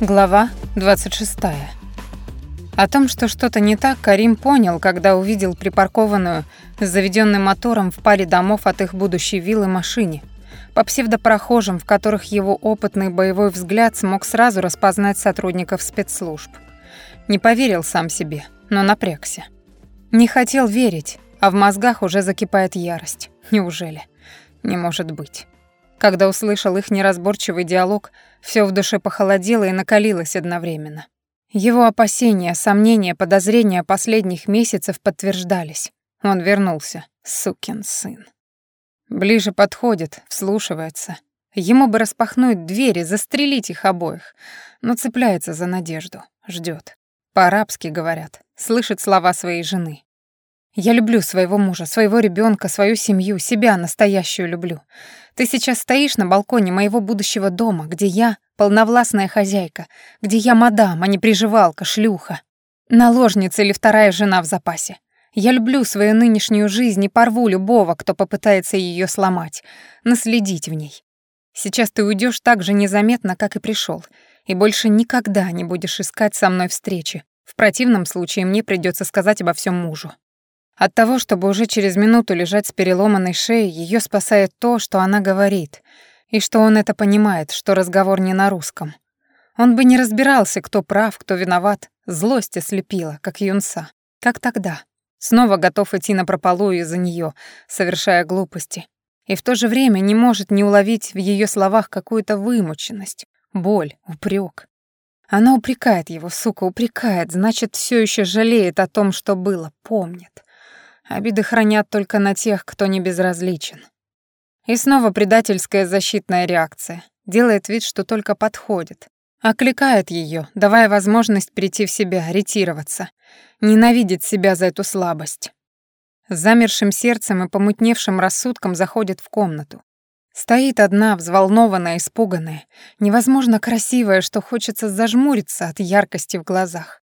Глава 26. О том, что что-то не так, Карим понял, когда увидел припаркованную с заведенным мотором в паре домов от их будущей виллы машине, по псевдопрохожим, в которых его опытный боевой взгляд смог сразу распознать сотрудников спецслужб. Не поверил сам себе, но напрягся. Не хотел верить, а в мозгах уже закипает ярость. Неужели? Не может быть. Когда услышал их неразборчивый диалог, все в душе похолодело и накалилось одновременно. Его опасения, сомнения, подозрения последних месяцев подтверждались. Он вернулся, сукин сын. Ближе подходит, вслушивается. Ему бы распахнуть двери, застрелить их обоих, но цепляется за надежду, ждет. По-арабски говорят, слышит слова своей жены. Я люблю своего мужа, своего ребенка, свою семью, себя настоящую люблю. Ты сейчас стоишь на балконе моего будущего дома, где я полновластная хозяйка, где я мадам, а не приживалка, шлюха, наложница или вторая жена в запасе. Я люблю свою нынешнюю жизнь и порву любого, кто попытается ее сломать, наследить в ней. Сейчас ты уйдешь так же незаметно, как и пришел, и больше никогда не будешь искать со мной встречи. В противном случае мне придется сказать обо всем мужу. От того, чтобы уже через минуту лежать с переломанной шеей, ее спасает то, что она говорит, и что он это понимает, что разговор не на русском. Он бы не разбирался, кто прав, кто виноват, злость ослепила, как юнца. Как тогда? Снова готов идти на прополую из-за нее, совершая глупости. И в то же время не может не уловить в ее словах какую-то вымученность, боль, упрек. Она упрекает его, сука, упрекает, значит, все еще жалеет о том, что было, помнит. Обиды хранят только на тех, кто не безразличен. И снова предательская защитная реакция. Делает вид, что только подходит. Окликает ее, давая возможность прийти в себя, ретироваться. Ненавидит себя за эту слабость. С замершим сердцем и помутневшим рассудком заходит в комнату. Стоит одна, взволнованная, испуганная, невозможно красивая, что хочется зажмуриться от яркости в глазах.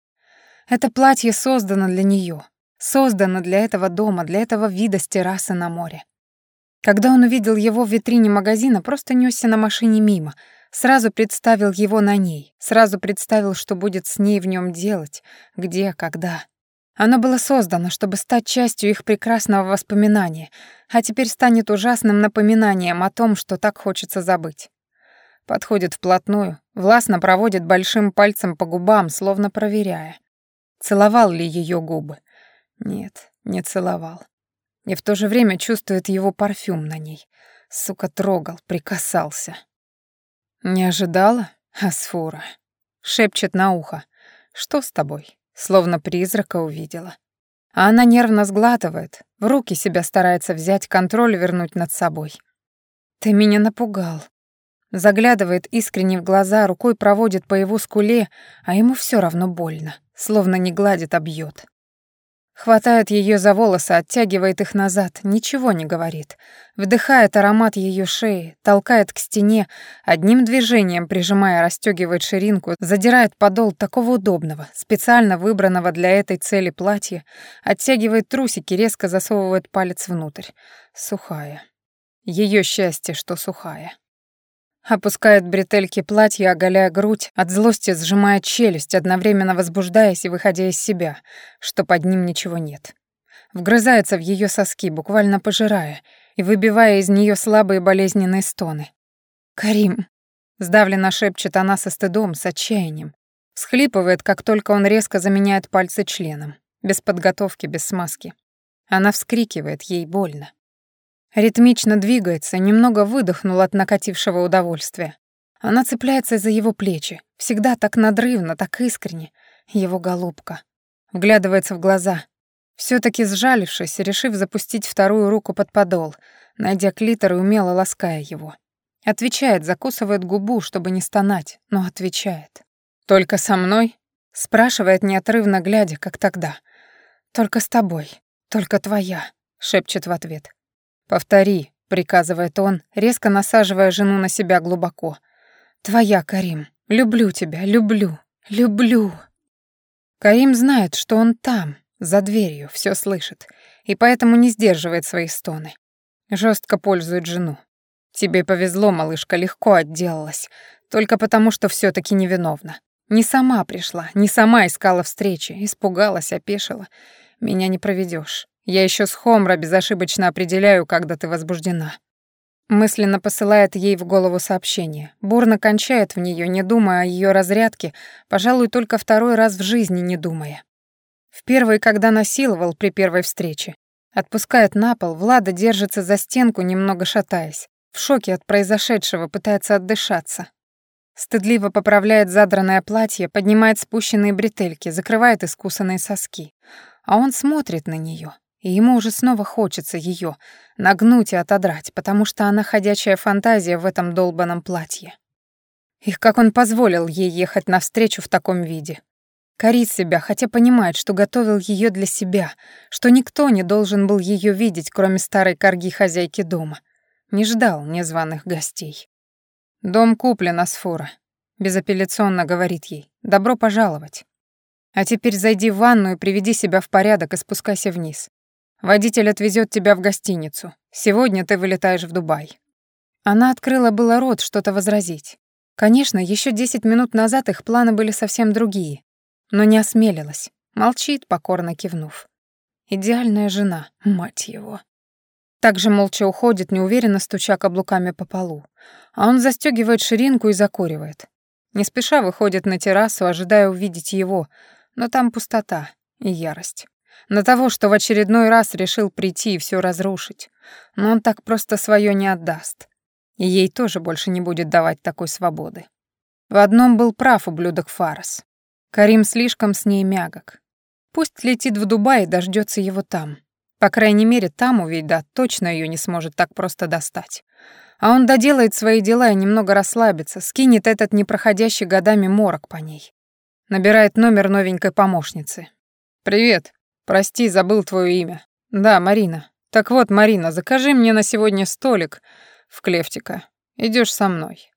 Это платье создано для нее, Создана для этого дома, для этого вида с террасы на море. Когда он увидел его в витрине магазина, просто нёсся на машине мимо, сразу представил его на ней, сразу представил, что будет с ней в нем делать, где, когда. Оно было создано, чтобы стать частью их прекрасного воспоминания, а теперь станет ужасным напоминанием о том, что так хочется забыть. Подходит вплотную, властно проводит большим пальцем по губам, словно проверяя, целовал ли ее губы. Нет, не целовал. И в то же время чувствует его парфюм на ней. Сука, трогал, прикасался. «Не ожидала, Асфура?» Шепчет на ухо. «Что с тобой?» Словно призрака увидела. А она нервно сглатывает, в руки себя старается взять, контроль вернуть над собой. «Ты меня напугал». Заглядывает искренне в глаза, рукой проводит по его скуле, а ему все равно больно, словно не гладит, а бьет. Хватает ее за волосы, оттягивает их назад, ничего не говорит. Вдыхает аромат ее шеи, толкает к стене, одним движением прижимая, расстегивает ширинку, задирает подол такого удобного, специально выбранного для этой цели платья, оттягивает трусики, резко засовывает палец внутрь. Сухая. Ее счастье, что сухая. Опускает бретельки платья, оголяя грудь, от злости сжимает челюсть, одновременно возбуждаясь и выходя из себя, что под ним ничего нет. Вгрызается в ее соски, буквально пожирая, и выбивая из нее слабые болезненные стоны. «Карим!» — сдавленно шепчет она со стыдом, с отчаянием. Схлипывает, как только он резко заменяет пальцы членом, без подготовки, без смазки. Она вскрикивает, ей больно. Ритмично двигается, немного выдохнул от накатившего удовольствия. Она цепляется за его плечи, всегда так надрывно, так искренне. Его голубка. Вглядывается в глаза. все таки сжалившись, решив запустить вторую руку под подол, найдя клитор и умело лаская его. Отвечает, закусывает губу, чтобы не стонать, но отвечает. «Только со мной?» Спрашивает неотрывно, глядя, как тогда. «Только с тобой, только твоя», — шепчет в ответ. «Повтори», — приказывает он, резко насаживая жену на себя глубоко. «Твоя, Карим. Люблю тебя, люблю, люблю». Карим знает, что он там, за дверью, все слышит, и поэтому не сдерживает свои стоны. Жестко пользует жену. «Тебе повезло, малышка, легко отделалась, только потому, что все таки невиновна. Не сама пришла, не сама искала встречи, испугалась, опешила. Меня не проведешь. Я еще с Хомра безошибочно определяю, когда ты возбуждена. Мысленно посылает ей в голову сообщение. Бурно кончает в нее, не думая о ее разрядке, пожалуй, только второй раз в жизни не думая. В первый, когда насиловал при первой встрече. Отпускает на пол, Влада держится за стенку, немного шатаясь. В шоке от произошедшего, пытается отдышаться. Стыдливо поправляет задранное платье, поднимает спущенные бретельки, закрывает искусанные соски. А он смотрит на нее, и ему уже снова хочется ее нагнуть и отодрать, потому что она ходячая фантазия в этом долбанном платье. И как он позволил ей ехать навстречу в таком виде? Корит себя, хотя понимает, что готовил ее для себя, что никто не должен был ее видеть, кроме старой корги хозяйки дома. Не ждал незваных гостей. «Дом куплен, Асфора», — безапелляционно говорит ей. «Добро пожаловать. А теперь зайди в ванну и приведи себя в порядок и спускайся вниз. Водитель отвезет тебя в гостиницу. Сегодня ты вылетаешь в Дубай». Она открыла было рот что-то возразить. Конечно, еще десять минут назад их планы были совсем другие, но не осмелилась. Молчит, покорно кивнув. Идеальная жена, мать его. Также молча уходит, неуверенно стуча каблуками по полу. А он застегивает ширинку и закуривает. Не спеша выходит на террасу, ожидая увидеть его, но там пустота и ярость на того, что в очередной раз решил прийти и все разрушить. Но он так просто свое не отдаст. И ей тоже больше не будет давать такой свободы. В одном был прав ублюдок Фарас. Карим слишком с ней мягок. Пусть летит в Дубай и дождется его там. По крайней мере, там увидит, точно ее не сможет так просто достать. А он доделает свои дела и немного расслабится, скинет этот непроходящий годами морок по ней. Набирает номер новенькой помощницы. «Привет», «Прости, забыл твое имя. Да, Марина. Так вот, Марина, закажи мне на сегодня столик в Клефтика. Идешь со мной».